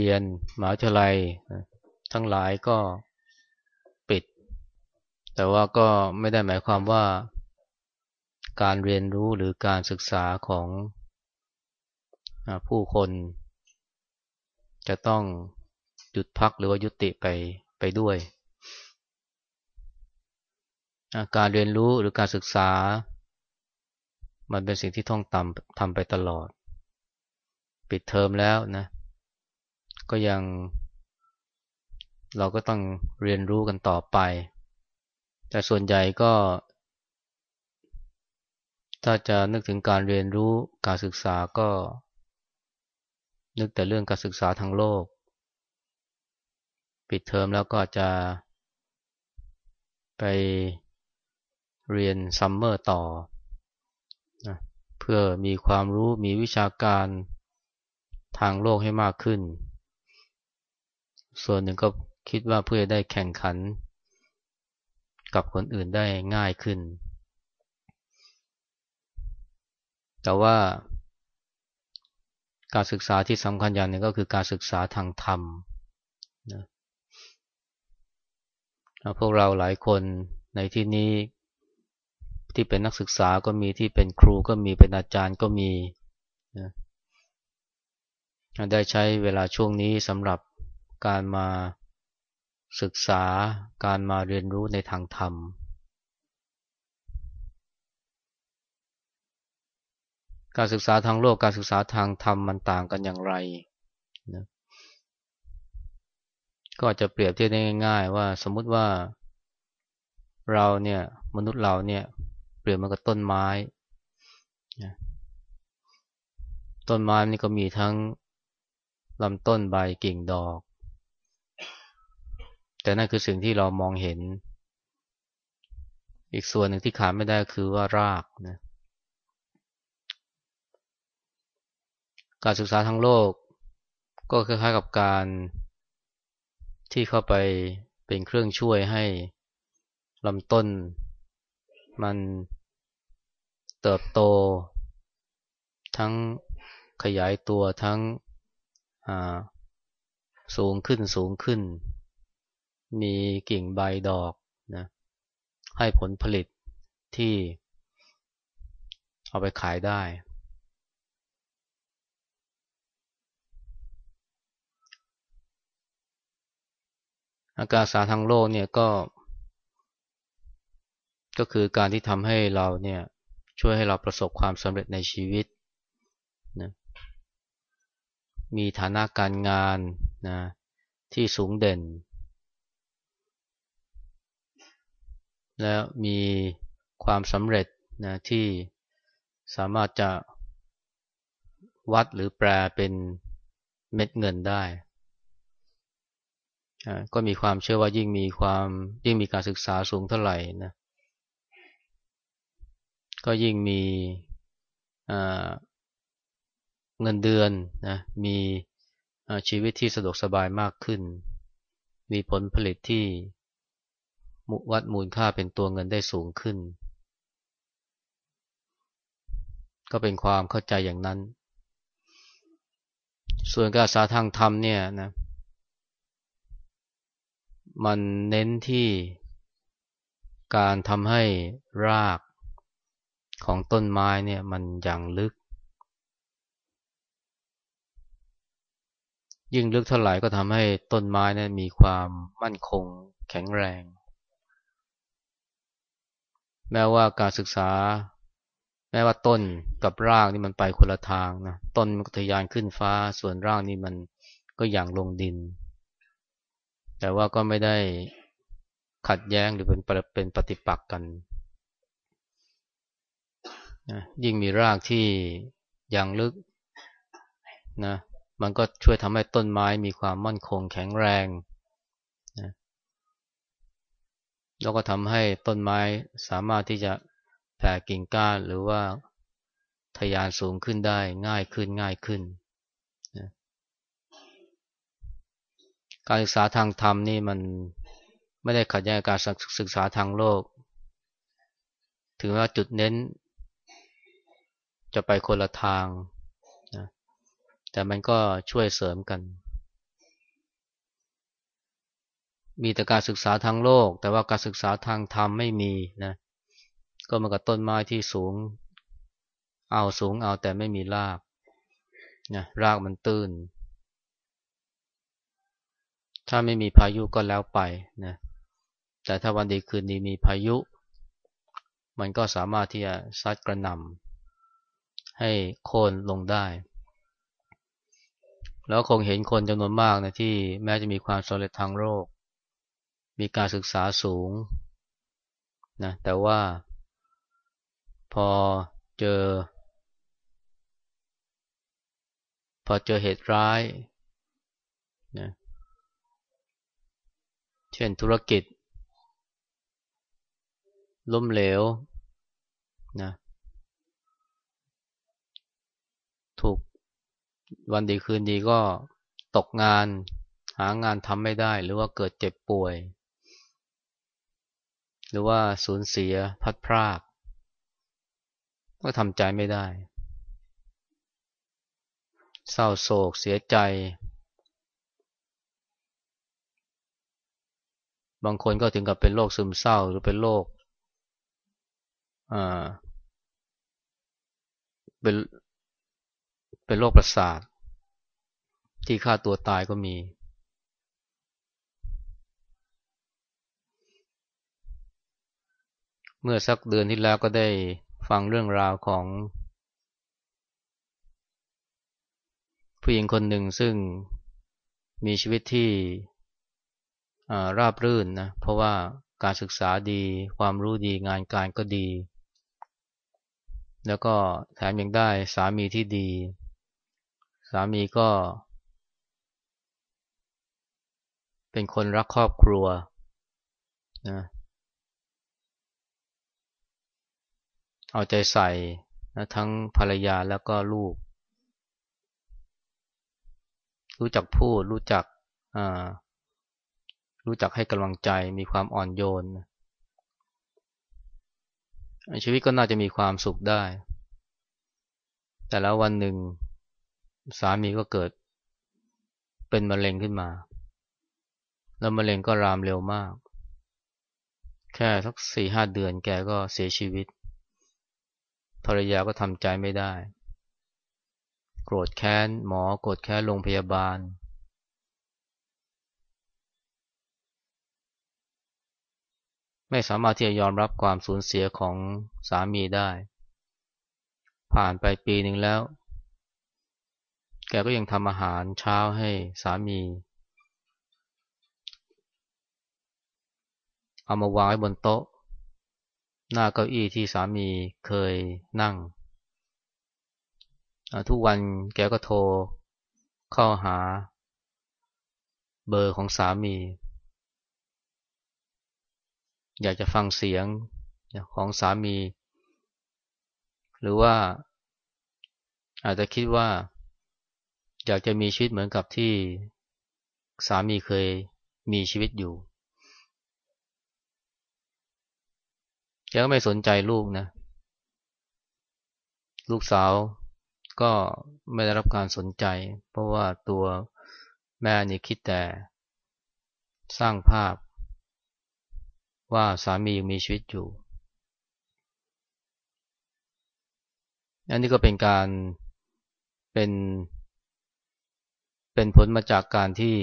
รงเรียนมหาวิทยาลัยทั้งหลายก็ปิด แต่ว่าก็ไม่ได้หมายความว่า การเรียนรู้หรือการศึกษาของผู้คน จะต้องหยุดพักหรือว่ายุติไปไปด้วย การเรียนรู้หรือการศึกษา มันเป็นสิ่งที่ต้องทำทำไปตลอด ปิดเทอมแล้วนะ ก็ยัง เราก็ต้องเรียนรู้กันต่อไป แต่ส่วนใหญ่ก็ ถ้าจะนึกถึงการเรียนรู้การศึกษาก็ นึกแต่เรื่องการศึกษาทางโลก ปิดเทอมแล้วก็จะ ไปเรียน summer ต่อนะเพื่อมีความรู้มีวิชาการทางโลกให้มากขึ้น ส่วนหนึ่งก็คิดว่าเพื่อได้แข่งขัน กับคนอื่นได้ง่ายขึ้น แต่ว่า การศึกษาที่สำคัญอย่างหนึ่งก็คือการศึกษาทางธรรมนะพวกเราหลายคนในที่นี้ที่เป็นนักศึกษาก็มีที่เป็นครูก็มีเป็นอาจารย์ก็มีนะได้ใช้เวลาช่วงนี้สำหรับ การมาศึกษาการมาเรียนรู้ในทางธรรม การศึกษาทางโลกการศึกษาทางธรรมมันต่างกันอย่างไรนะก็จจะเปรียบเทียบได้ง่าย ๆ ว่าสมมุติว่าเราเนี่ยมนุษย์เราเนี่ยเปรียบมันกับต้นไม้นะต้นไม้นี่ก็มีทั้งลำต้นใบกิ่งดอก แต่นั่นคือสิ่งที่เรามองเห็น อีกส่วนหนึ่งที่ขาดไม่ได้คือว่ารากนะการศึกษาทางโลก ก็คล้ายๆกับการที่เข้าไปเป็นเครื่องช่วยให้ลำต้น มันเติบโต ทั้งขยายตัวทั้งสูงขึ้นสูงขึ้น มีกิ่งใบดอกนะให้ผลผลิตที่เอาไปขายได้ อาการสาทางโลกเนี่ยก็ ก็คือการที่ทำให้เราเนี่ยช่วยให้เราประสบความสำเร็จในชีวิตนะมีฐานะการงานนะที่สูงเด่น แล้วมีความสำเร็จนะที่สามารถจะวัดหรือแปลเป็นเม็ดเงินได้ก็มีความเชื่อว่ายิ่งมีความยิ่งมีการศึกษาสูงเท่าไหร่นะก็ยิ่งมีเงินเดือนนะมีชีวิตที่สะดวกสบายมากขึ้น มีผลผลิตที่ วัดมูลค่าเป็นตัวเงินได้สูงขึ้น ก็เป็นความเข้าใจอย่างนั้น ส่วนการสาทางธรรมเนี่ยนะมันเน้นที่การทำให้รากของต้นไม้เนี่ยมันอย่างลึก ยิ่งลึกเท่าไหร่ก็ทำให้ต้นไม้เนี่ยมีความมั่นคงแข็งแรง แม้ว่าการศึกษา แม้ว่าต้นกับรากนี่มันไปคนละทางนะต้นมันก็ทะยานขึ้นฟ้า ส่วนรากนี่มันก็อย่างลงดิน แต่ว่าก็ไม่ได้ขัดแย้งหรือเป็นเป็นปฏิปักษ์กันนะยิ่งมีรากที่ยังลึกนะมันก็ช่วยทำให้ต้นไม้มีความมั่นคงแข็งแรงนะ แล้วก็ทำให้ต้นไม้สามารถที่จะแผ่กิ่งก้านหรือว่าทยานสูงขึ้นได้ง่ายขึ้นง่ายขึ้นการศึกษาทางธรรมนี่มันไม่ได้ขัดแย้งการศึกษาทางโลกถึงว่าจุดเน้น จะไปคนละทางนะแต่มันก็ช่วยเสริมกัน มีแต่การศึกษาทางโลก แต่ว่าการศึกษาทางธรรมไม่มีนะก็เหมือนกับต้นไม้ที่สูง เอาสูงเอาแต่ไม่มีรากนะรากมันตื้น ถ้าไม่มีพายุก็แล้วไปนะแต่ถ้าวันดีคืนดีมีพายุ มันก็สามารถที่จะซัดกระหน่ำให้โค่นลงได้ แล้วคงเห็นคนจำนวนมากนะที่แม้จะมีความสำเร็จทางโลก มีการศึกษาสูงนะแต่ว่าพอเจอ พอเจอเหตุร้ายนะเช่นธุรกิจ ล้มเหลวนะถูกวันดีคืนดีก็ตกงานหางานทำไม่ได้หรือว่าเกิดเจ็บป่วย หรือว่าสูญเสียพัดพราก ก็ทำใจไม่ได้ เศร้าโศกเสียใจ บางคนก็ถึงกับเป็นโรคซึมเศร้าหรือเป็นโรคเป็นเป็นโรคประสาท ที่ฆ่าตัวตายก็มี เมื่อสักเดือนที่แล้วก็ได้ฟังเรื่องราวของผู้หญิงคนหนึ่งซึ่งมีชีวิตที่ราบรื่นนะเพราะว่าการศึกษาดีความรู้ดีงานการก็ดี แล้วก็แถมยังได้สามีที่ดี สามีก็ เป็นคนรักครอบครัวนะ เอาใจใส่นะทั้งภรรยาแล้วก็ลูก รู้จักพูด รู้จักรู้จักให้กำลังใจมีความอ่อนโยน ชีวิตก็น่าจะมีความสุขได้ แต่แล้ววันหนึ่ง สามีก็เกิด เป็นมะเร็งขึ้นมา แล้วมะเร็งก็รามเร็วมาก แค่สักสี่ห้าเดือนแกก็เสียชีวิต ภรรยาก็ทำใจไม่ได้ โกรธแค้นหมอโกรธแค้นโรงพยาบาล ไม่สามารถที่จะยอมรับความสูญเสียของสามีได้ ผ่านไปปีหนึ่งแล้ว แกก็ยังทำอาหารเช้าให้สามีเอามาวางไว้บนโต๊ะ หน้าเก้าอี้ที่สามีเคยนั่ง ทุกวันแกก็โทรเข้าหาเบอร์ของสามี อยากจะฟังเสียงของสามี หรือว่าอาจจะคิดว่า อยากจะมีชีวิตเหมือนกับที่สามีเคยมีชีวิตอยู่ แกก็ไม่สนใจลูกนะ ลูกสาวก็ไม่ได้รับการสนใจ เพราะว่าตัวแม่นี่คิดแต่ สร้างภาพ ว่าสามียังมีชีวิตอยู่ อันนี้ก็เป็นการเป็นเป็นผลมาจากการที่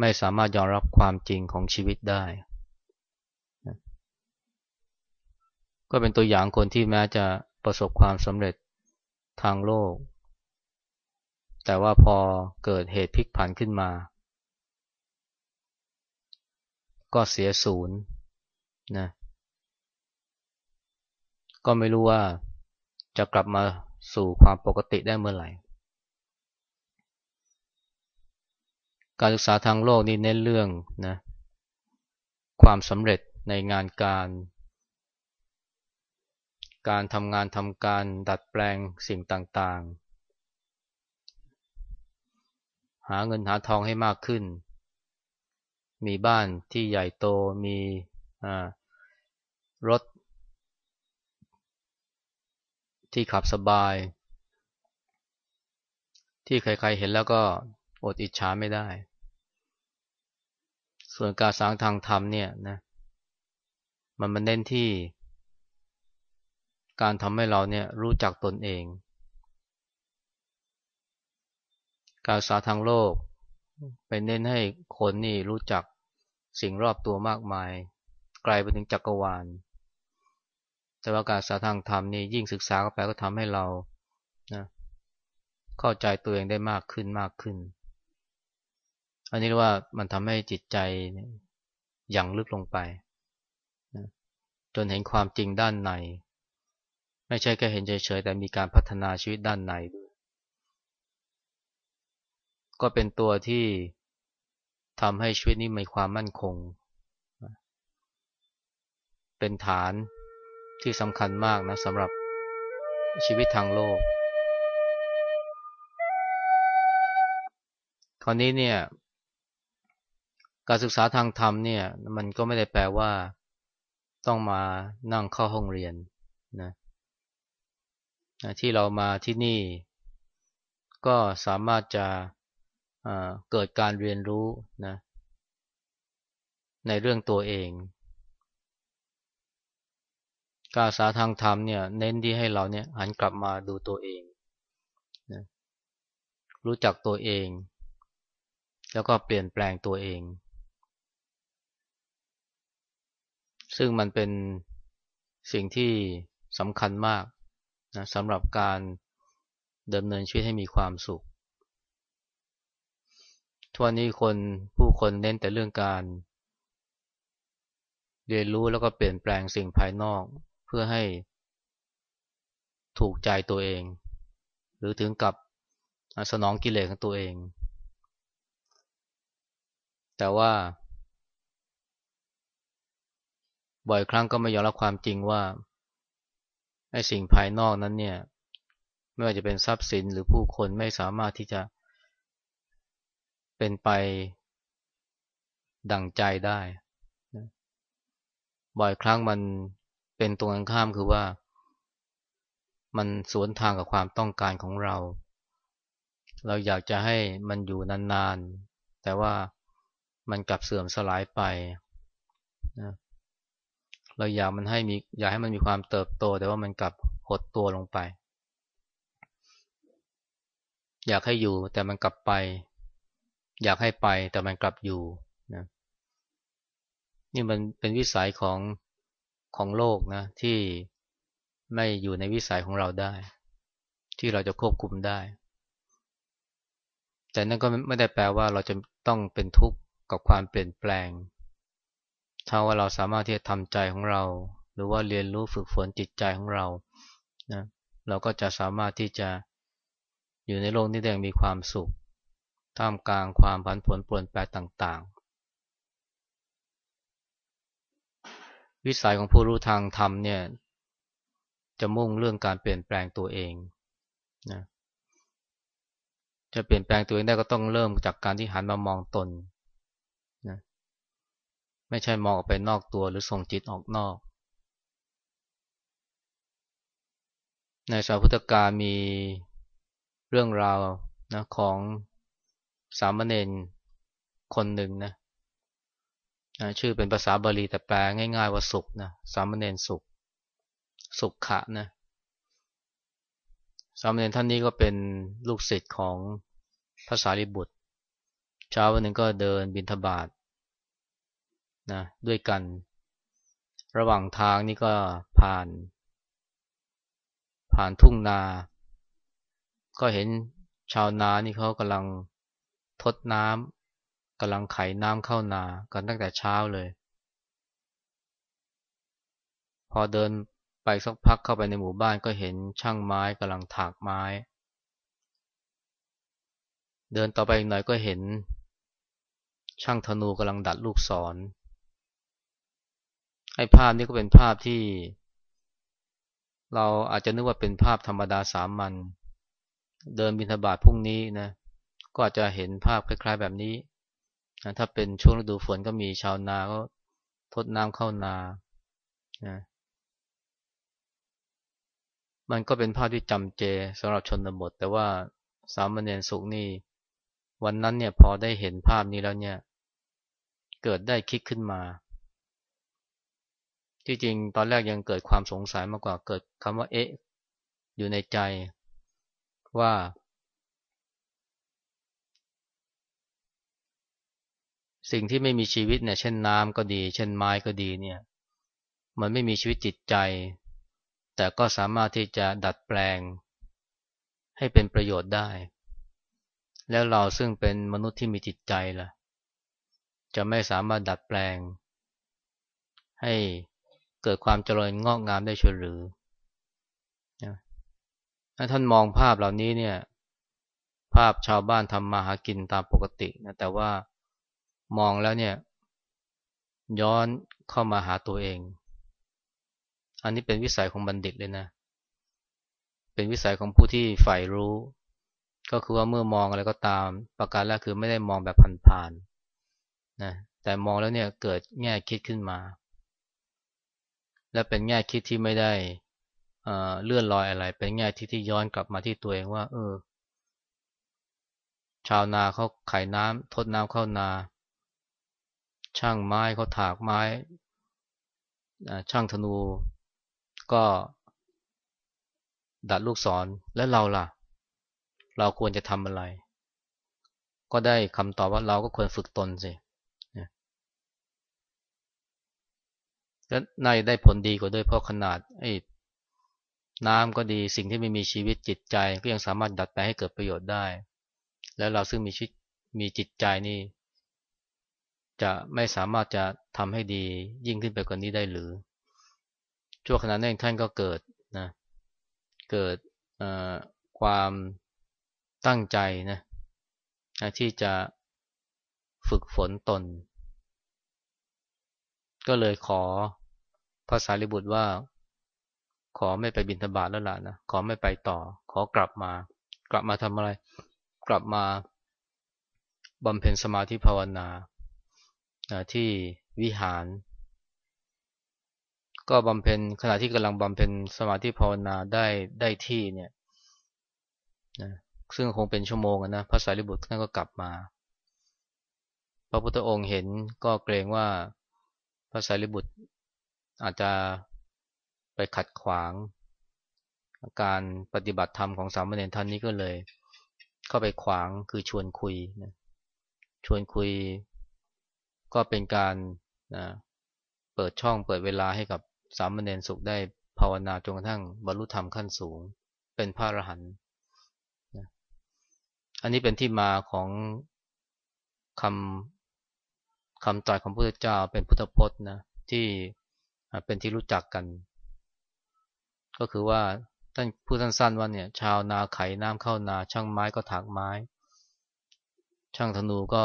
ไม่สามารถยอมรับความจริงของชีวิตได้ ก็เป็นตัวอย่างคนที่แม้จะประสบความสำเร็จทางโลก แต่ว่าพอเกิดเหตุพลิกผันขึ้นมา ก็เสียศูนย์นะก็ไม่รู้ว่าจะกลับมาสู่ความปกติได้เมื่อไหร่ การศึกษาทางโลกนี่เน้นเรื่องนะความสำเร็จในงานการ การทำงานทำการดัดแปลงสิ่งต่างๆ หาเงินหาทองให้มากขึ้น มีบ้านที่ใหญ่โตมีรถ ที่ขับสบาย ที่ใครๆเห็นแล้วก็อดอิจฉาไม่ได้ ส่วนการสร้างทางธรรมเนี่ยนะมันมันเน้นที่ การทำให้เราเนี่ยรู้จักตนเอง การสาทางโลกไปเน้นให้คนนี่รู้จักสิ่งรอบตัวมากมาย ไกลไปถึงจักรวาล แต่ว่าการสาทางธรรมนี่ยิ่งศึกษาเข้าไปก็ทำให้เรานะเข้าใจตัวเองได้มากขึ้นมากขึ้น อันนี้เรียกว่ามันทำให้จิตใจอย่างลึกลงไปนะจนเห็นความจริงด้านใน ไม่ใช่แค่เห็นเฉยๆแต่มีการพัฒนาชีวิตด้านในด้วย ก็เป็นตัวที่ทำให้ชีวิตนี้มีความมั่นคง เป็นฐานที่สำคัญมากนะสำหรับชีวิตทางโลก คราวนี้เนี่ยการศึกษาทางธรรมเนี่ยมันก็ไม่ได้แปลว่าต้องมานั่งเข้าห้องเรียนนะ ที่เรามาที่นี่ ก็สามารถจะเกิดการเรียนรู้นะในเรื่องตัวเอง การสาทางธรรมเนี่ยเน้นที่ให้เราเนี่ยหันกลับมาดูตัวเองนะรู้จักตัวเอง แล้วก็เปลี่ยนแปลงตัวเอง ซึ่งมันเป็นสิ่งที่สำคัญมาก นะสำหรับการดำเนินชีวิตให้มีความสุขทุกวันนี้คนผู้คนเน้นแต่เรื่องการ เรียนรู้แล้วก็เปลี่ยนแปลงสิ่งภายนอกเพื่อให้ถูกใจตัวเอง หรือถึงกับสนองกิเลสของตัวเอง แต่ว่า บ่อยครั้งก็ไม่ยอมรับความจริงว่า ไอ้สิ่งภายนอกนั้นเนี่ยไม่ว่าจะเป็นทรัพย์สินหรือผู้คนไม่สามารถที่จะเป็นไปดั่งใจได้ บ่อยครั้งมันเป็นตรงกันข้ามคือว่า มันสวนทางกับความต้องการของเรา เราอยากจะให้มันอยู่นานๆ แต่ว่ามันกลับเสื่อมสลายไปนะ เราอยากมันให้มีอยากให้มันมีความเติบโต แต่ว่ามันกลับหดตัวลงไป อยากให้อยู่แต่มันกลับไป อยากให้ไปแต่มันกลับอยู่นะนี่มันเป็นวิสัยของของโลกนะ ที่ไม่อยู่ในวิสัยของเราได้ ที่เราจะควบคุมได้ แต่นั่นก็ไม่ได้แปลว่าเราจะต้องเป็นทุกข์กับความเปลี่ยนแปลง ถ้าว่าเราสามารถที่จะทำใจของเรา หรือว่าเรียนรู้ฝึกฝนจิตใจของเรานะเราก็จะสามารถที่จะอยู่ในโลกนี้ได้อย่างมีความสุข ท่ามกลางความผันผวนปรวนแปรต่างๆ วิสัยของผู้รู้ทางธรรมเนี่ยจะมุ่งเรื่องการเปลี่ยนแปลงตัวเองนะจะเปลี่ยนแปลงตัวเองได้ก็ต้องเริ่มจากการที่หันมามองตน ไม่ใช่มองออกไปนอกตัวหรือส่งจิตออกนอก ในสาวพุทธกาลมีเรื่องราวนะของสามเณรคนหนึ่งนะชื่อเป็นภาษาบาลีแต่แปลง่าย ๆ ว่าสุขนะสามเณรสุข สุขะนะสามเณรท่านนี้ก็เป็นลูกศิษย์ของภาษาลิบุตร เช้าวันหนึ่งก็เดินบินทบาท นะด้วยกัน ระหว่างทางนี่ก็ผ่าน ผ่านทุ่งนา ก็เห็นชาวนานี่เขากำลังทดน้ำกำลังไขน้ำเข้านากันตั้งแต่เช้าเลย พอเดินไปสักพักเข้าไปในหมู่บ้านก็เห็นช่างไม้กำลังถากไม้ เดินต่อไปอีกหน่อยก็เห็น ช่างธนูกำลังดัดลูกศร ไอ้ภาพนี้ก็เป็นภาพที่ เราอาจจะนึกว่าเป็นภาพธรรมดาสามัญเดินบินทบาทพรุ่งนี้นะก็อาจจะเห็นภาพคล้าย ๆ แบบนี้ถ้าเป็นช่วงฤดูฝนก็มีชาวนาก็ทดน้ำเข้านานะมันก็เป็นภาพที่จำเจสำหรับชนบท แต่ว่าสามเณรสุขนี่ วันนั้นเนี่ยพอได้เห็นภาพนี้แล้วเนี่ย เกิดได้คิดขึ้นมา ที่จริงตอนแรกยังเกิดความสงสัยมากกว่าเกิดคำว่าเอ๊ะอยู่ในใจว่า สิ่งที่ไม่มีชีวิตเนี่ย เช่นน้ำก็ดี เช่นไม้ก็ดีเนี่ย มันไม่มีชีวิตจิตใจ แต่ก็สามารถที่จะดัดแปลง ให้เป็นประโยชน์ได้ แล้วเราซึ่งเป็นมนุษย์ที่มีจิตใจล่ะ จะไม่สามารถดัดแปลง ให้ เกิดความเจริญงอกงามได้ช่วยหรือถ้าท่านมองภาพเหล่านี้เนี่ย ภาพชาวบ้านทำมาหากินตามปกตินะแต่ว่ามองแล้วเนี่ย ย้อนเข้ามาหาตัวเอง อันนี้เป็นวิสัยของบัณฑิตเลยนะ เป็นวิสัยของผู้ที่ใฝ่รู้ ก็คือว่าเมื่อมองอะไรก็ตาม ประการแรกคือไม่ได้มองแบบผ่านๆนะแต่มองแล้วเนี่ยเกิดแง่คิดขึ้นมา และเป็นแง่คิดที่ไม่ได้เลื่อนลอยอะไร เป็นแง่คิดที่ย้อนกลับมาที่ตัวเองว่า เออ ชาวนาเขาไขน้ำทดน้ำเข้านา ช่างไม้เขาถากไม้ ช่างธนูก็ ดัดลูกศรและเราล่ะ เราควรจะทำอะไร ก็ได้คำตอบว่าเราก็ควรฝึกตนสิ และน่าจะได้ผลดีกว่าด้วยเพราะขนาดไอ้น้ำก็ดีสิ่งที่ไม่มีชีวิตจิตใจก็ยังสามารถดัดแปลงให้เกิดประโยชน์ได้ แล้วเราซึ่งมีชีวิตมีจิตใจนี่ จะไม่สามารถจะทำให้ดียิ่งขึ้นไปกว่านี้ได้หรือชั่วขณะนั้นท่านก็เกิดนะเกิดความตั้งใจนะที่จะฝึกฝนตน ก็เลยขอ พระสารีบุตรว่า ขอไม่ไปบินธบาตแล้วล่ะนะขอไม่ไปต่อ ขอกลับมา กลับมาทำอะไร กลับมาบำเพ็ญสมาธิภาวนาที่วิหาร ก็บำเพ็ญขณะที่กำลังบำเพ็ญสมาธิภาวนาได้ได้ที่เนี่ยนะซึ่งคงเป็นชั่วโมงนะพระสารีบุตรท่านก็กลับมา พระพุทธองค์เห็นก็เกรงว่าพระสารีบุตร อาจจะไปขัดขวาง การปฏิบัติธรรมของสามเณรท่านนี้ก็เลย เข้าไปขวางคือชวนคุยนะชวนคุยก็เป็นการนะเปิดช่องเปิดเวลาให้กับสามเณรสุขได้ภาวนาจนกระทั่งบรรลุธรรมขั้นสูง เป็นพระอรหันต์นะอันนี้เป็นที่มาของคำคำตรัสของพระพุทธเจ้าเป็นพุทธพจน์นะที่ เป็นที่รู้จักกัน ก็คือว่าท่านพูดสั้นๆว่าเนี่ย ชาวนาไขน้ำเข้านา ช่างไม้ก็ถากไม้ ช่างธนูก็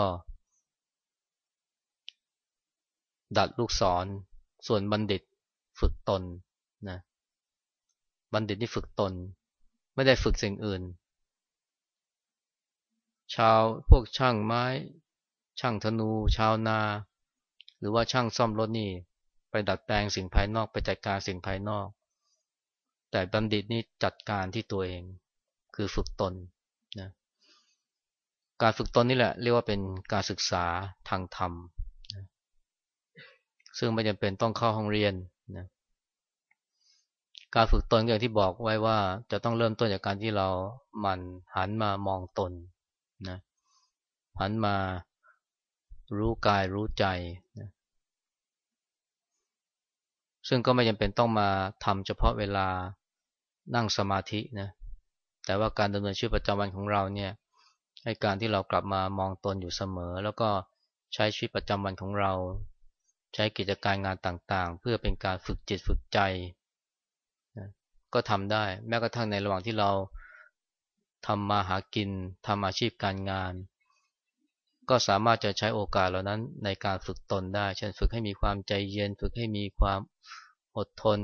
ดัดลูกศร ส่วนบัณฑิตฝึกตนนะบัณฑิตที่ฝึกตน ไม่ได้ฝึกสิ่งอื่น ชาวพวกช่างไม้ ช่างธนู ชาวนา หรือว่าช่างซ่อมรถนี่ ไปดัดแปลงสิ่งภายนอกไปจัดการสิ่งภายนอก แต่บัณฑิตนี่จัดการที่ตัวเอง คือฝึกตนนะการฝึกตนนี่แหละเรียกว่าเป็นการศึกษาทางธรรมนะซึ่งไม่จำเป็นต้องเข้าห้องเรียนนะการฝึกตนอย่างที่บอกไว้ว่าจะต้องเริ่มต้นจากการที่เราหมั่นหันมามองตนนะหันมารู้กายรู้ใจนะ ซึ่งก็ไม่จำเป็นต้องมาทำเฉพาะเวลานั่งสมาธินะแต่ว่าการดำเนินชีวิตประจำวันของเราเนี่ยให้การที่เรากลับมามองตนอยู่เสมอ แล้วก็ใช้ชีวิตประจำวันของเรา ใช้กิจการงานต่างๆ เพื่อเป็นการฝึกจิตฝึกใจนะก็ทำได้แม้กระทั่งในระหว่างที่เราทำมาหากินทำอาชีพการงาน ก็สามารถจะใช้โอกาสเหล่านั้นในการฝึกตนได้ เช่นฝึกให้มีความใจเย็น ฝึกให้มีความอดทน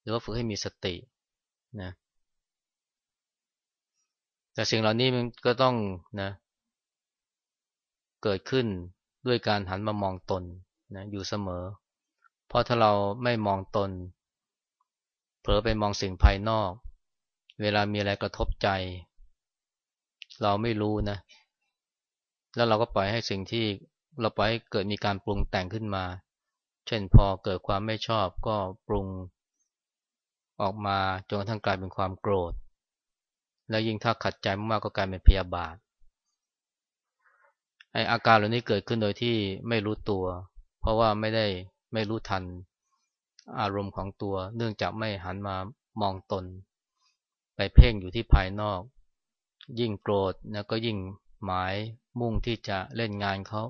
หรือว่าฝึกให้มีสตินะแต่สิ่งเหล่านี้มันก็ต้องนะเกิดขึ้นด้วยการหันมามองตนนะอยู่เสมอ เพราะถ้าเราไม่มองตน เผลอไปมองสิ่งภายนอก เวลามีอะไรกระทบใจ เราไม่รู้นะ แล้วเราก็ปล่อยให้สิ่งที่เราปล่อยให้เกิดมีการปรุงแต่งขึ้นมา เช่นพอเกิดความไม่ชอบก็ปรุงออกมาจนกระทั่งกลายเป็นความโกรธ แล้วยิ่งถ้าขัดใจมากๆก็กลายเป็นพยาบาทไออาการเหล่านี้เกิดขึ้นโดยที่ไม่รู้ตัว เพราะว่าไม่ได้ไม่รู้ทันอารมณ์ของตัว เนื่องจากไม่หันมามองตน ไปเพ่งอยู่ที่ภายนอก ยิ่งโกรธนะก็ยิ่ง หมายมุ่งที่จะเล่นงานเขา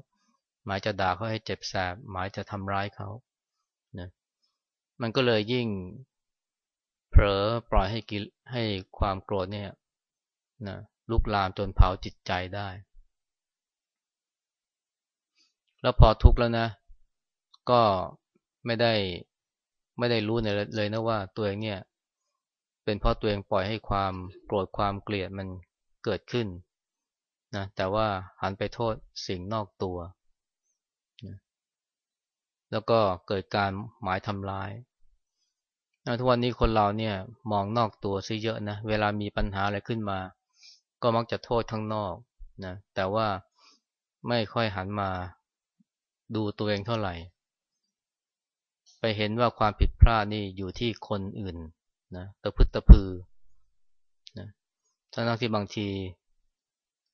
หมายจะด่าเขาให้เจ็บแสบ หมายจะทำร้ายเขานะมันก็เลยยิ่งเผลอปล่อยให้กิให้ความโกรธเนี่ยนะลุกลามจนเผาจิตใจได้ แล้วพอทุกข์แล้วนะ ก็ไม่ได้ไม่ได้รู้เลยนะว่าตัวเองเนี่ย เป็นเพราะตัวเองปล่อยให้ความโกรธความเกลียดมันเกิดขึ้น นะแต่ว่าหันไปโทษสิ่งนอกตัวนะแล้วก็เกิดการหมายทำร้ายนะทุกวันนี้คนเราเนี่ยมองนอกตัวซะเยอะนะเวลามีปัญหาอะไรขึ้นมา ก็มักจะโทษข้างนอกนะแต่ว่าไม่ค่อยหันมาดูตัวเองเท่าไหร่ ไปเห็นว่าความผิดพลาดนี่อยู่ที่คนอื่นนะตะพึดตะพือนะทั้งที่บางที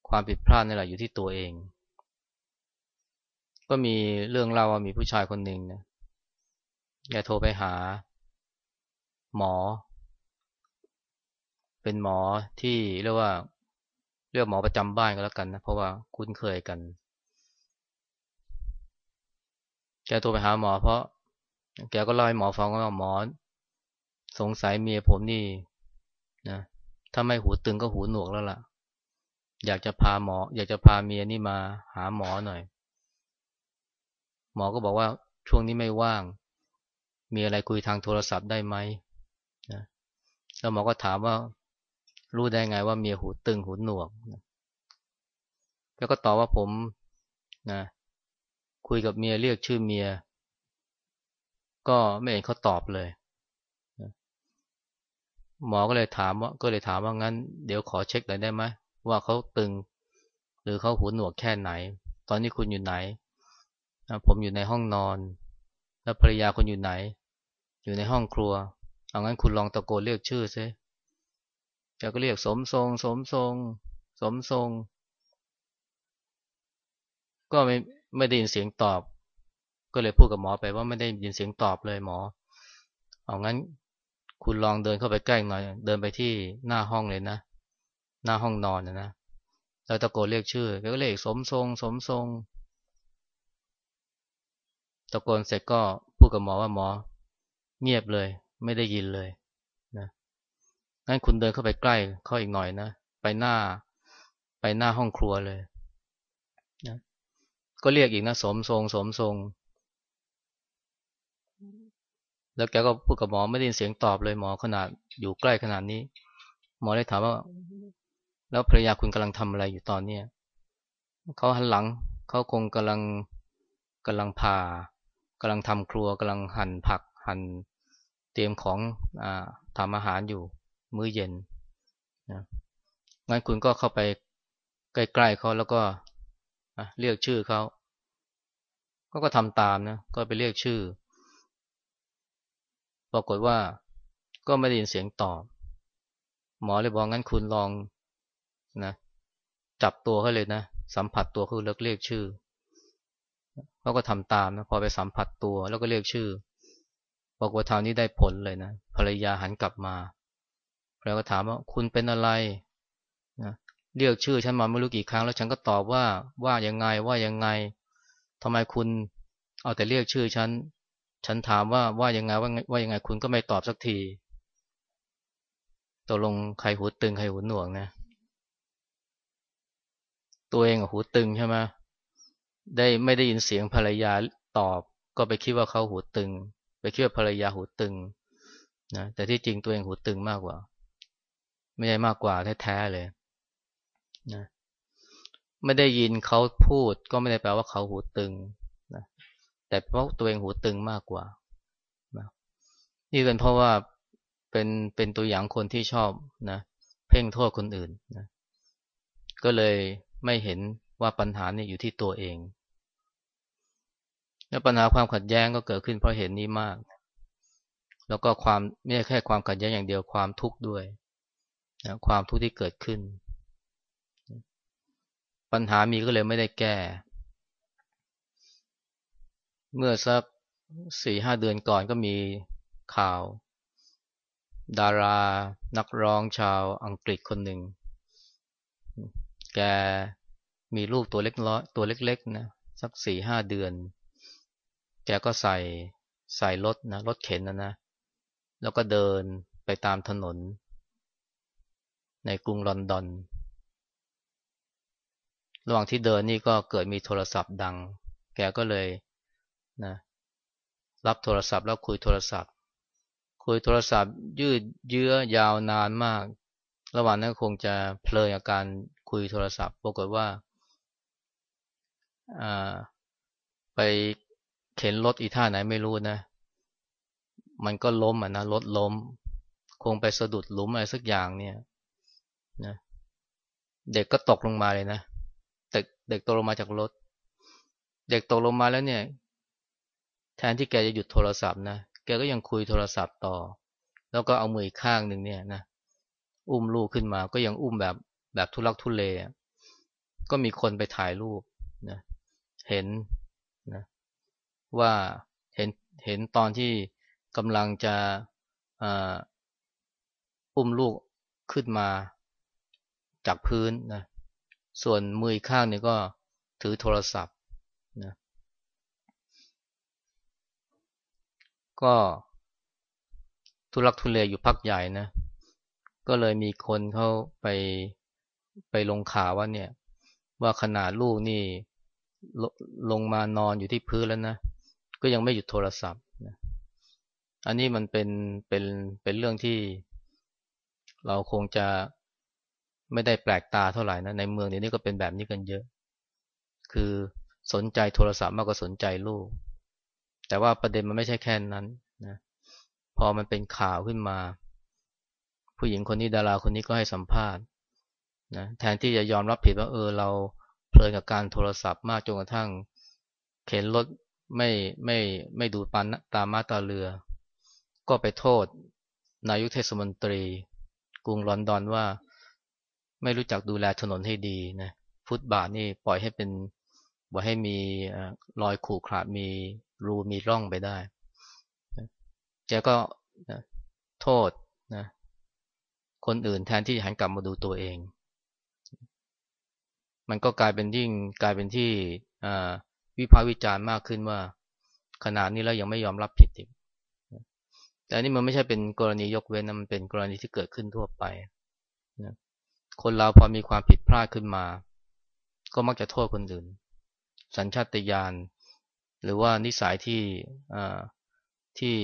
ความผิดพลาดนี่แหละอยู่ที่ตัวเอง ก็มีเรื่องเล่าว่ามีผู้ชายคนหนึ่งนะแกโทรไปหา หมอ เป็นหมอที่เรียกว่าเรียกหมอประจำบ้านก็แล้วกันนะเพราะว่าคุ้นเคยกันแกโทรไปหาหมอเพราะ แกก็เล่าให้หมอฟังว่าหมอ สงสัยเมียผมนี่นะถ้าไม่หูตึงก็หูหนวกแล้วล่ะ อยากจะพาหมอ อยากจะพาเมียนี่มาหาหมอหน่อย หมอก็บอกว่าช่วงนี้ไม่ว่าง มีอะไรคุยทางโทรศัพท์ได้ไหมนะแล้วหมอก็ถามว่า รู้ได้ไงว่าเมียหูตึงหูหนวกนะแล้วก็ตอบว่าผมนะคุยกับเมียเรียกชื่อเมีย ก็ไม่เห็นเขาตอบเลย หมอก็เลยถามว่า ก็เลยถามว่างั้น เดี๋ยวขอเช็คหน่อยได้ไหม ว่าเขาตึง หรือเขาหูหนวกแค่ไหน ตอนนี้คุณอยู่ไหน ผมอยู่ในห้องนอน แล้วภรรยาคุณอยู่ไหน อยู่ในห้องครัว เอางั้นคุณลองตะโกนเรียกชื่อซิแกก็เรียกสมทรง สมทรง สมทรง ก็ไม่ไม่ได้ยินเสียงตอบ ก็เลยพูดกับหมอไปว่าไม่ได้ยินเสียงตอบเลยหมอ เอางั้นคุณลองเดินเข้าไปใกล้หน่อย เดินไปที่หน้าห้องเลยนะ หน้าห้องนอนนะนะแล้วตะโกนเรียกชื่อก็เรียกสมทรง สมทรง ตะโกนเสร็จก็พูดกับหมอว่าหมอ เงียบเลย ไม่ได้ยินเลยนะงั้นคุณเดินเข้าไปใกล้เข้าอีกหน่อยนะไปหน้า ไปหน้าห้องครัวเลยนะก็เรียกอีกนะสมทรงสมทรง แล้วแกก็พูดกับหมอไม่ได้ยินเสียงตอบเลยหมอขนาดอยู่ใกล้ขนาดนี้ หมอเลยถามว่า แล้วภรรยาคุณกำลังทำอะไรอยู่ตอนเนี้ยเขาหันหลังเขาคงกำลังกำลังผ่ากำลังทำครัวกำลังหั่นผักหั่นเตรียมของอทำอาหารอยู่มื้อเย็นนะงั้นคุณก็เข้าไปใกล้ๆเขาแล้วก็เรียกชื่อเขาเขาก็ทำตามนะก็ไปเรียกชื่อ ปรากฏว่าก็ไม่ได้ยินเสียงตอบ หมอเลยบอกงั้นคุณลอง นะจับตัวเขาเลยนะ สัมผัสตัวเขาแล้วเรียกชื่อเขาก็ทำตามนะพอไปสัมผัสตัวแล้วก็เรียกชื่อบอกว่าทางนี้ได้ผลเลยนะภรรยาหันกลับมาภรรยาก็ถามว่าคุณเป็นอะไรนะเรียกชื่อฉันมาไม่รู้กี่ครั้ง แล้วฉันก็ตอบว่าว่ายังไงว่ายังไงทำไมคุณ เอาแต่เรียกชื่อฉันฉันถามว่าว่ายังไงว่าว่ายังไงคุณก็ไม่ตอบสักทีตกลงใครหูตึงใครหูหน่วงนะ ตัวเองหูตึงใช่ไหมได้ไม่ได้ยินเสียงภรรยาตอบ ก็ไปคิดว่าเขาหูตึง ไปคิดว่าภรรยาหูตึงนะแต่ที่จริงตัวเองหูตึงมากกว่า ไม่ใช่มากกว่าแท้ๆเลยนะไม่ได้ยินเขาพูด ก็ไม่ได้แปลว่าเขาหูตึงนะแต่เพราะตัวเองหูตึงมากกว่านะนี่เป็นเพราะว่าเป็นเป็นตัวอย่างคนที่ชอบนะ เพ่งโทษคนอื่นนะก็เลย ไม่เห็นว่าปัญหาเนี่ยอยู่ที่ตัวเอง แล้วปัญหาความขัดแย้งก็เกิดขึ้นเพราะเหตุนนี้มาก แล้วก็ความไม่ใช่แค่ความขัดแย้งอย่างเดียวความทุกข์ด้วยนะความทุกข์ที่เกิดขึ้น ปัญหามีก็เลยไม่ได้แก้ เมื่อสักสี่ห้าเดือนก่อนก็มีข่าว ดารานักร้องชาวอังกฤษคนหนึ่ง แกมีลูกตัวเล็กน้อยตัวเล็กๆนะสักสี่ห้าเดือน แกก็ใส่ใส่รถนะรถเข็นนะนะ แล้วก็เดินไปตามถนน ในกรุงลอนดอน ระหว่างที่เดินนี่ก็เกิดมีโทรศัพท์ดัง แกก็เลยนะรับโทรศัพท์แล้วคุยโทรศัพท์ คุยโทรศัพท์ยืดเยื้อยาวนานมาก ระหว่างนั้นคงจะเพลินกับการ คุยโทรศัพท์ปรากฏว่าไปเข็นรถอีท่าไหนไม่รู้นะ มันก็ล้มอะนะรถล้ม คงไปสะดุดหลุมอะไรสักอย่างเนี่ยนะเด็กก็ตกลงมาเลยนะเด็กเด็กตกลงมาจากรถ เด็กตกลงมาแล้วเนี่ย แทนที่แกจะหยุดโทรศัพท์นะแกก็ยังคุยโทรศัพท์ต่อ แล้วก็เอามืออีกข้างหนึ่งเนี่ยนะอุ้มลูกขึ้นมาก็ยังอุ้มแบบ แบบทุลักทุเลก็มีคนไปถ่ายรูปนะเห็นนะว่าเห็นเห็นตอนที่กำลังจะอุ้มลูกขึ้นมาจากพื้นนะส่วนมืออีกข้างนี่ก็ถือโทรศัพท์นะก็ทุลักทุเลอยู่พักใหญ่นะ ก็เลยมีคนเขาไป ไปลงข่าวว่าเนี่ย ว่าขนาดลูกนี่ลงมานอนอยู่ที่พื้นแล้วนะ ก็ยังไม่หยุดโทรศัพท์นะอันนี้มันเป็นเป็นเป็นเรื่องที่เราคงจะไม่ได้แปลกตาเท่าไหร่นะในเมืองเดี๋ยวนี้ก็เป็นแบบนี้กันเยอะ คือสนใจโทรศัพท์มากกว่าสนใจลูก แต่ว่าประเด็นมันไม่ใช่แค่นั้นนะพอมันเป็นข่าวขึ้นมา ผู้หญิงคนนี้ดาราคนนี้ก็ให้สัมภาษณ์ นะแทนที่จะยอมรับผิดว่าเออเราเพลินกับการโทรศัพท์มากจนกระทั่งเข็นรถไม่ไม่ไม่ดูปันตามมาตาเรือ ก็ไปโทษนายุทธเทศมนตรี กรุงลอนดอนว่าไม่รู้จักดูแลถนนให้ดีนะฟุตบาทนี่ปล่อยให้เป็นบ่ให้มีรอยขูดขาดมีรูมีร่องไปได้แกก็โทษนะคนอื่นแทนที่จะหันกลับมาดูตัวเอง มันก็กลายเป็นยิ่งกลายเป็นที่วิพากษ์วิจารณ์มากขึ้นว่า ขนาดนี้แล้วยังไม่ยอมรับผิดอีกแต่นี่มันไม่ใช่เป็นกรณียกเว้นนะมันเป็นกรณีที่เกิดขึ้นทั่วไปนะคนเราพอมีความผิดพลาดขึ้นมา ก็มักจะโทษคนอื่น สัญชาตญาณหรือว่านิสัยที่ที่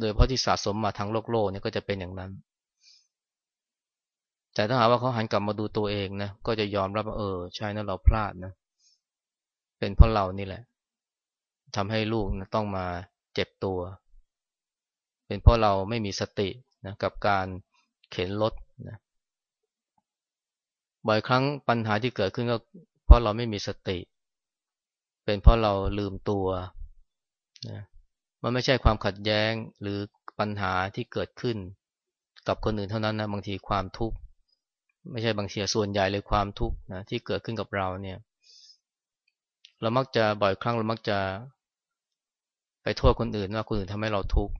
โดยเพราะที่สะสมมาทางโลกโลกเนี่ยก็จะเป็นอย่างนั้น แต่ถ้าหากว่าเขาหันกลับมาดูตัวเองนะก็จะยอมรับว่าเออใช่นะเราพลาดนะ เป็นเพราะเรานี่แหละทำให้ลูกนะต้องมาเจ็บตัว เป็นเพราะเราไม่มีสตินะกับการเข็นรถนะบ่อยครั้งปัญหาที่เกิดขึ้นก็เพราะเราไม่มีสติ เป็นเพราะเราลืมตัวนะมันไม่ใช่ความขัดแย้งหรือปัญหาที่เกิดขึ้นกับคนอื่นเท่านั้นนะบางทีความทุกข์ ไม่ใช่บางทียส่วนใหญ่เลยความทุกข์นะที่เกิดขึ้นกับเราเนี่ย เรามักจะบ่อยครั้งเรามักจะไปโทษคนอื่นว่าคนอื่นทำให้เราทุกข์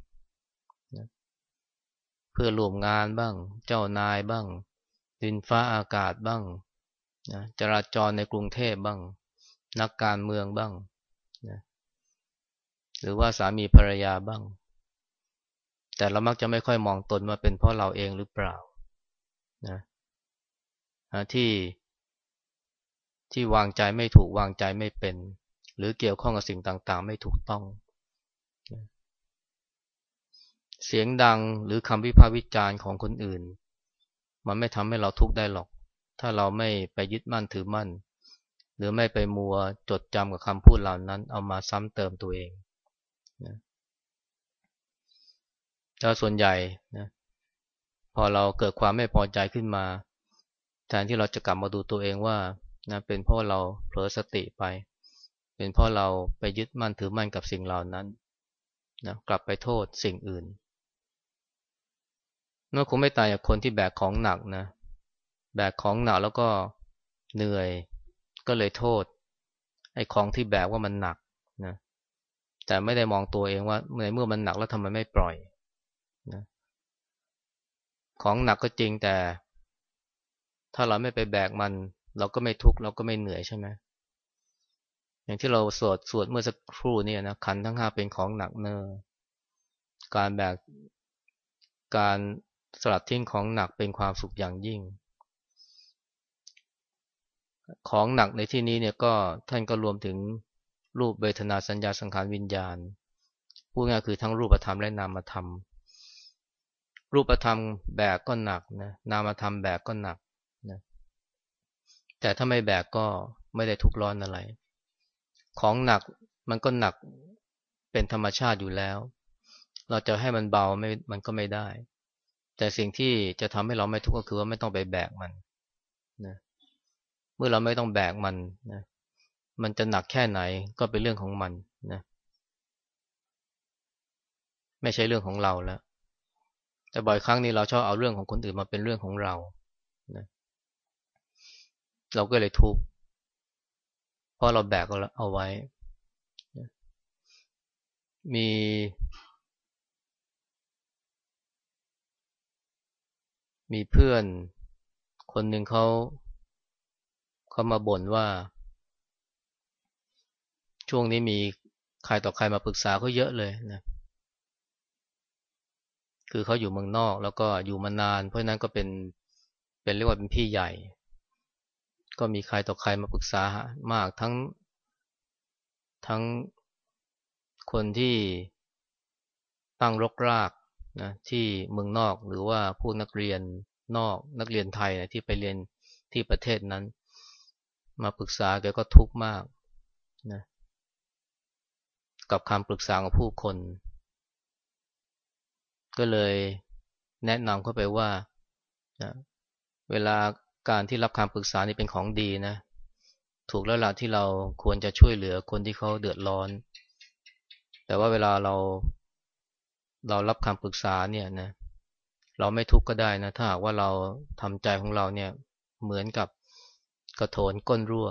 เพื่อรวมงานบ้าง เจ้านายบ้าง ดินฟ้าอากาศบ้างนะจราจรในกรุงเทพบ้าง นักการเมืองบ้างนะหรือว่าสามีภรรยาบ้าง แต่เรามักจะไม่ค่อยมองตนว่าเป็นเพราะเราเองหรือเปล่านะ ที่ที่วางใจไม่ถูกวางใจไม่เป็น หรือเกี่ยวข้องกับสิ่งต่างๆ ไม่ถูกต้อง เสียงดังหรือคำวิพากษ์วิจารณ์ของคนอื่น มันไม่ทำให้เราทุกข์ได้หรอก ถ้าเราไม่ไปยึดมั่นถือมั่น หรือไม่ไปมัวจดจำกับคำพูดเหล่านั้น เอามาซ้ำเติมตัวเองนะแล้วส่วนใหญ่นะพอเราเกิดความไม่พอใจขึ้นมา แทนที่เราจะกลับมาดูตัวเองว่านะเป็นเพราะเราเผลอสติไป เป็นเพราะเราไปยึดมั่นถือมั่นกับสิ่งเหล่านั้นนะกลับไปโทษสิ่งอื่นนั่นคงไม่ตายจากคนที่แบกของหนักนะแบกของหนักแล้วก็เหนื่อยก็เลยโทษไอ้ของที่แบกว่ามันหนักนะแต่ไม่ได้มองตัวเองว่าเมื่อเมื่อมันหนักแล้วทำไมไม่ปล่อยนะของหนักก็จริงแต่ ถ้าเราไม่ไปแบกมัน เราก็ไม่ทุกข์เราก็ไม่เหนื่อยใช่ไหมอย่างที่เราสวดสวดเมื่อสักครู่นี่นะขันทั้งห้าเป็นของหนักเนอการแบกการสลัดทิ้งของหนักเป็นความสุขอย่างยิ่ง ของหนักในที่นี้เนี่ยก็ท่านก็รวมถึงรูปเวทนาสัญญาสังขารวิญญาณพูดง่ายคือทั้งรูปธรรมและนามธรรม รูปธรรมแบกก็หนักนะนามธรรมแบกก็หนัก แต่ถ้าไม่แบกก็ไม่ได้ทุกร้อนอะไร ของหนักมันก็หนักเป็นธรรมชาติอยู่แล้ว เราจะให้มันเบาไม่มันก็ไม่ได้ แต่สิ่งที่จะทำให้เราไม่ทุกข์ก็คือว่าไม่ต้องไปแบกมันนะเมื่อเราไม่ต้องแบกมันนะมันจะหนักแค่ไหนก็เป็นเรื่องของมันนะไม่ใช่เรื่องของเราแล้วแต่บ่อยครั้งนี้เราชอบเอาเรื่องของคนอื่นมาเป็นเรื่องของเรา เราก็เลยทุกข์เพราะเราแบกเอาไว้ มี มีเพื่อนคนหนึ่งเขาเขามาบ่นว่า ช่วงนี้มีใครต่อใครมาปรึกษาเขาเยอะเลยนะคือเขาอยู่เมืองนอกแล้วก็อยู่มานาน เพราะนั้นก็เป็นเป็นเรียกว่าเป็นพี่ใหญ่ ก็มีใครต่อใครมาปรึกษามากทั้ง ทั้งคนที่ตั้งรกรากนะที่เมืองนอกหรือว่าพวกนักเรียนนอกนักเรียนไทยนะที่ไปเรียนที่ประเทศนั้น มาปรึกษาแกก็ทุกข์มากนะกับคำปรึกษาของผู้คน ก็เลยแนะนำเข้าไปว่านะเวลา การที่รับคำปรึกษานี่เป็นของดีนะ ถูกแล้วล่ะที่เราควรจะช่วยเหลือคนที่เขาเดือดร้อน แต่ว่าเวลาเราเรารับคำปรึกษาเนี่ยนะ เราไม่ทุกข์ก็ได้นะ ถ้าหากว่าเราทำใจของเราเนี่ยเหมือนกับกระโถนก้นรั่ว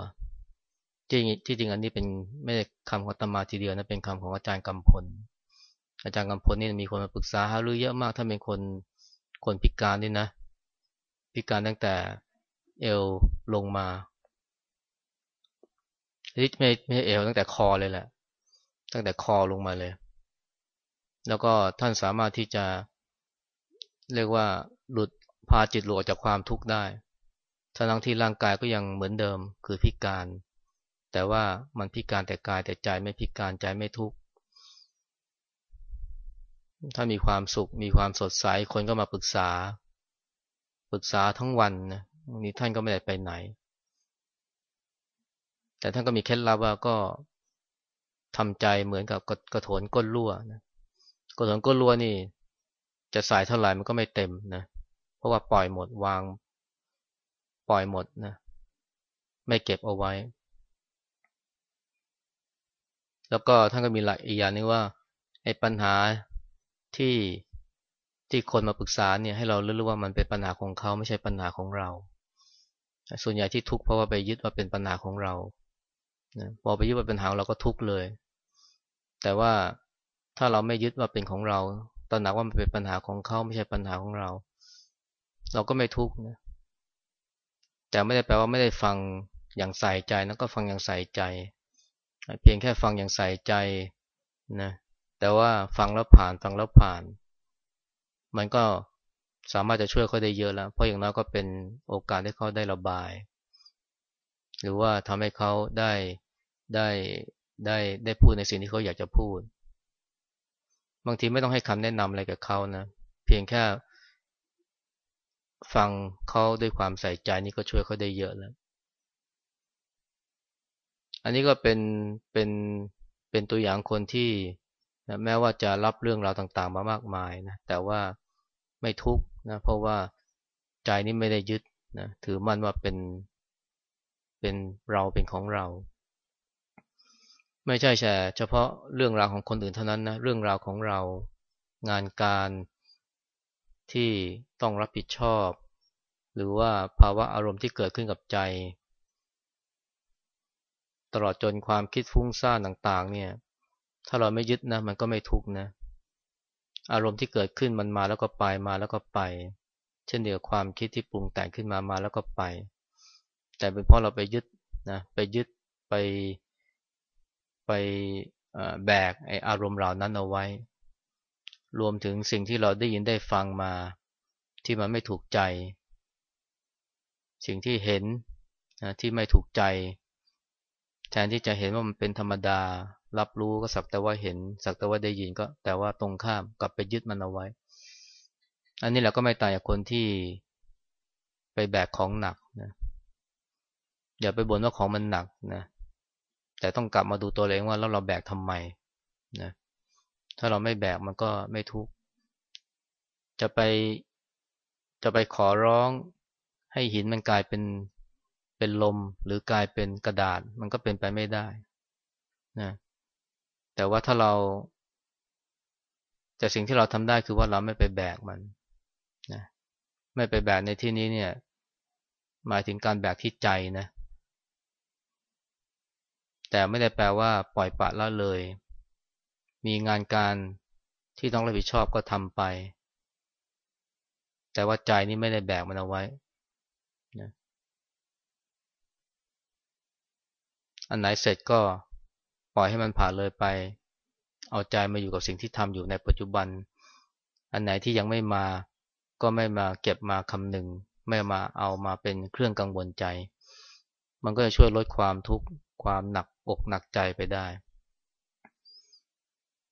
จริงที่จริงอันนี้เป็นไม่ใช่คำของตมาทีเดียวนะเป็นคำของอาจารย์กำพล อาจารย์กำพลนี่มีคนมาปรึกษาหารือเยอะมากถ้าเป็นคนคนพิการนี่นะ พิการตั้งแต่ เอวลงมาไม่ไม่ใช่เอวตั้งแต่คอเลยแหละ ตั้งแต่คอลงมาเลย แล้วก็ท่านสามารถที่จะ เรียกว่าหลุดพาจิตหลุดจากความทุกข์ได้ทั้งที่ร่างกายก็ยังเหมือนเดิมคือพิการ แต่ว่ามันพิการแต่กายแต่ใจไม่พิการใจไม่ทุกข์ถ้ามีความสุขมีความสดใสคนก็มาปรึกษา ปรึกษาทั้งวันนะ นี้ท่านก็ไม่ได้ไปไหน แต่ท่านก็มีเคล็ดลับว่าก็ทำใจเหมือนกับกระโถนก้นรั่วนะกดถนก้นรั่วนี่ จะใส่เท่าไหร่มันก็ไม่เต็มนะเพราะว่าปล่อยหมดวาง ปล่อยหมดนะไม่เก็บเอาไว้ แล้วก็ท่านก็มีหลักอีกอย่างนึงว่าไอ้ปัญหาที่ที่คนมาปรึกษาเนี่ยให้เรารู้ว่ามันเป็นปัญหาของเขาไม่ใช่ปัญหาของเรา ส่วนใหญ่ที่ทุกข์เพราะว่าไปยึดว่าเป็นปัญหาของเราพอไปยึดว่าเป็นปัญหาเราก็ทุกข์เลย แต่ว่าถ้าเราไม่ยึดว่าเป็นของเราตระหนักว่ามันเป็นปัญหาของเขาไม่ใช่ปัญหาของเรา เราก็ไม่ทุกข์นะแต่ไม่ได้แปลว่าไม่ได้ฟังอย่างใส่ใจนะก็ฟังอย่างใส่ใจ เพียงแค่ฟังอย่างใส่ใจนะแต่ว่าฟังแล้วผ่านฟังแล้วผ่าน มันก็ สามารถจะช่วยเขาได้เยอะแล้ว เพราะอย่างน้อยก็เป็นโอกาสให้เขาได้ระบาย หรือว่าทำให้เขาได้ได้ได้ได้พูดในสิ่งที่เขาอยากจะพูด บางทีไม่ต้องให้คำแนะนำอะไรกับเขานะ เพียงแค่ฟังเขาด้วยความใส่ใจนี่ก็ช่วยเขาได้เยอะแล้ว อันนี้ก็เป็นเป็นเป็นตัวอย่างคนที่แม้ว่าจะรับเรื่องราวต่างๆมามากมายนะแต่ว่าไม่ทุกข์ นะเพราะว่าใจนี้ไม่ได้ยึดนะถือมั่นว่าเป็นเป็นเราเป็นของเรา ไม่ใช่แค่เฉพาะเรื่องราวของคนอื่นเท่านั้นนะเรื่องราวของเรางานการที่ต้องรับผิดชอบ หรือว่าภาวะอารมณ์ที่เกิดขึ้นกับใจ ตลอดจนความคิดฟุ้งซ่านต่าง ๆ เนี่ย ถ้าเราไม่ยึดนะ มันก็ไม่ทุกนะ อารมณ์ที่เกิดขึ้นมันมาแล้วก็ไปมาแล้วก็ไป เช่นเดียวความคิดที่ปรุงแต่งขึ้นมามาแล้วก็ไป แต่เป็นเพราะเราไปยึดนะไปยึดไปไปแบกไออารมณ์เหล่านั้นเอาไว้ รวมถึงสิ่งที่เราได้ยินได้ฟังมา ที่มันไม่ถูกใจ สิ่งที่เห็นนะที่ไม่ถูกใจ แทนที่จะเห็นว่ามันเป็นธรรมดา รับรู้ก็สักแต่ว่าเห็น สักแต่ว่าได้ยินก็ แต่ว่าตรงข้ามกลับไปยึดมันเอาไว้ อันนี้เราก็ไม่ต่างจากคนที่ไปแบกของหนักนะอย่าไปบ่นว่าของมันหนักนะแต่ต้องกลับมาดูตัวเองว่าแล้วเราแบกทำไมนะถ้าเราไม่แบกมันก็ไม่ทุกข์จะไปจะไปขอร้องให้หินมันกลายเป็นเป็นลมหรือกลายเป็นกระดาษ มันก็เป็นไปไม่ได้นะ แต่ว่าถ้าเรา แต่สิ่งที่เราทำได้คือว่าเราไม่ไปแบกมันนะไม่ไปแบกในที่นี้เนี่ย หมายถึงการแบกที่ใจนะ แต่ไม่ได้แปลว่าปล่อยปละละเลย มีงานการที่ต้องรับผิดชอบก็ทำไป แต่ว่าใจนี่ไม่ได้แบกมันเอาไว้นะอันไหนเสร็จก็ ปล่อยให้มันผ่านเลยไป เอาใจมาอยู่กับสิ่งที่ทำอยู่ในปัจจุบัน อันไหนที่ยังไม่มาก็ไม่มาเก็บมาคำหนึ่ง ไม่มาเอามาเป็นเครื่องกังวลใจ มันก็จะช่วยลดความทุกข์ความหนักอกหนักใจไปได้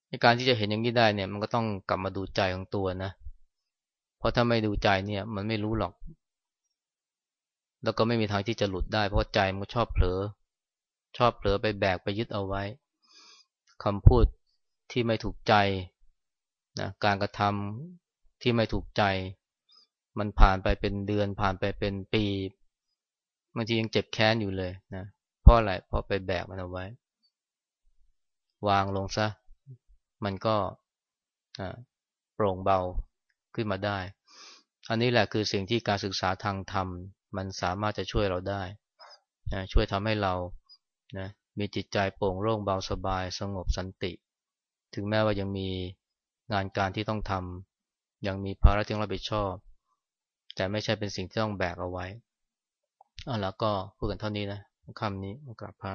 ในการที่จะเห็นอย่างนี้ได้เนี่ยมันก็ต้องกลับมาดูใจของตัวนะ เพราะถ้าไม่ดูใจเนี่ยมันไม่รู้หรอก แล้วก็ไม่มีทางที่จะหลุดได้เพราะใจมันชอบเผลอ ชอบเผลอไปแบกไปยึดเอาไว้คำพูดที่ไม่ถูกใจนะการกระทำที่ไม่ถูกใจ มันผ่านไปเป็นเดือน ผ่านไปเป็นปีบางทียังเจ็บแค้นอยู่เลยนะเพราะอะไรเพราะไปแบกมันเอาไว้ วางลงซะ มันก็โปร่งเบาขึ้นมาได้ อันนี้แหละคือสิ่งที่การศึกษาทางธรรม มันสามารถจะช่วยเราได้นะช่วยทำให้เรา นะมีจิตใจโปร่งโล่งเบาสบายสงบสันติ ถึงแม้ว่ายังมีงานการที่ต้องทำยังมีภาระที่ต้องรับผิดชอบ แต่ไม่ใช่เป็นสิ่งที่ต้องแบกเอาไว้อะแล้วก็พูดกันเท่านี้นะคำนี้กราบพระ